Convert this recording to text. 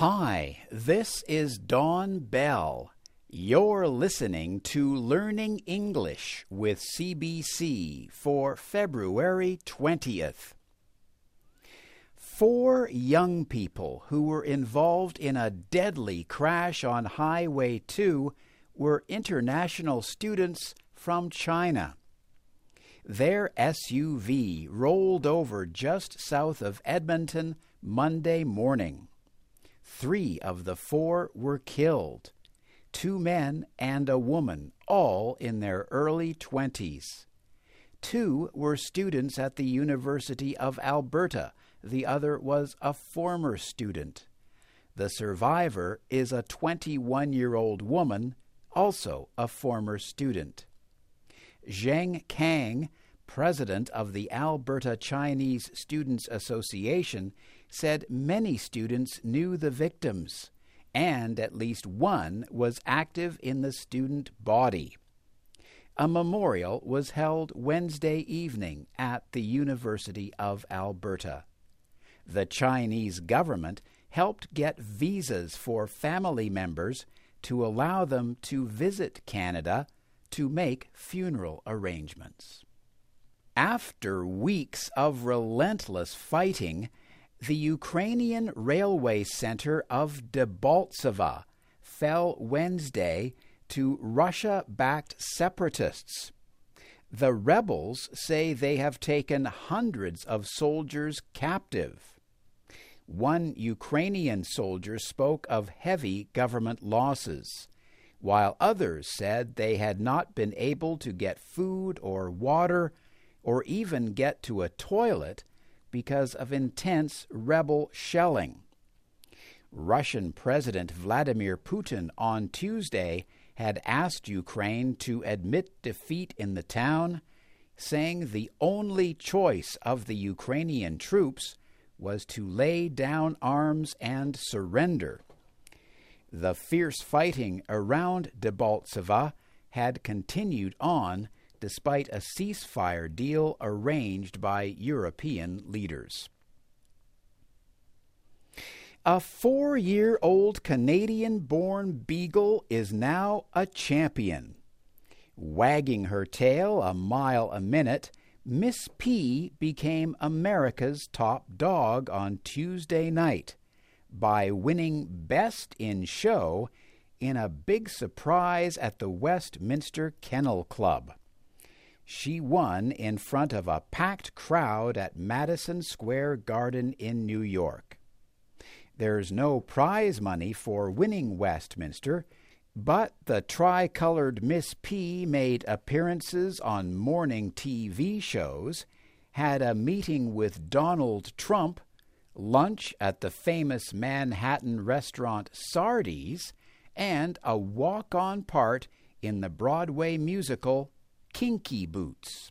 Hi, this is Don Bell. You're listening to Learning English with CBC for February 20th. Four young people who were involved in a deadly crash on Highway 2 were international students from China. Their SUV rolled over just south of Edmonton Monday morning. Three of the four were killed two men and a woman, all in their early twenties. Two were students at the University of Alberta, the other was a former student. The survivor is a 21 year old woman, also a former student. Zheng Kang, president of the Alberta Chinese Students Association, said many students knew the victims, and at least one was active in the student body. A memorial was held Wednesday evening at the University of Alberta. The Chinese government helped get visas for family members to allow them to visit Canada to make funeral arrangements. After weeks of relentless fighting, the Ukrainian railway center of Debaltseve fell Wednesday to Russia backed separatists. The rebels say they have taken hundreds of soldiers captive. One Ukrainian soldier spoke of heavy government losses, while others said they had not been able to get food or water or even get to a toilet because of intense rebel shelling. Russian President Vladimir Putin on Tuesday had asked Ukraine to admit defeat in the town, saying the only choice of the Ukrainian troops was to lay down arms and surrender. The fierce fighting around Debaltseve had continued on despite a ceasefire deal arranged by European leaders. A four year old Canadian born beagle is now a champion. Wagging her tail a mile a minute, Miss P became America's top dog on Tuesday night by winning Best in Show in a big surprise at the Westminster Kennel Club. She won in front of a packed crowd at Madison Square Garden in New York. There's no prize money for winning Westminster, but the tricolored Miss P made appearances on morning TV shows, had a meeting with Donald Trump, lunch at the famous Manhattan restaurant Sardi's, and a walk on part in the Broadway musical Kinky Boots.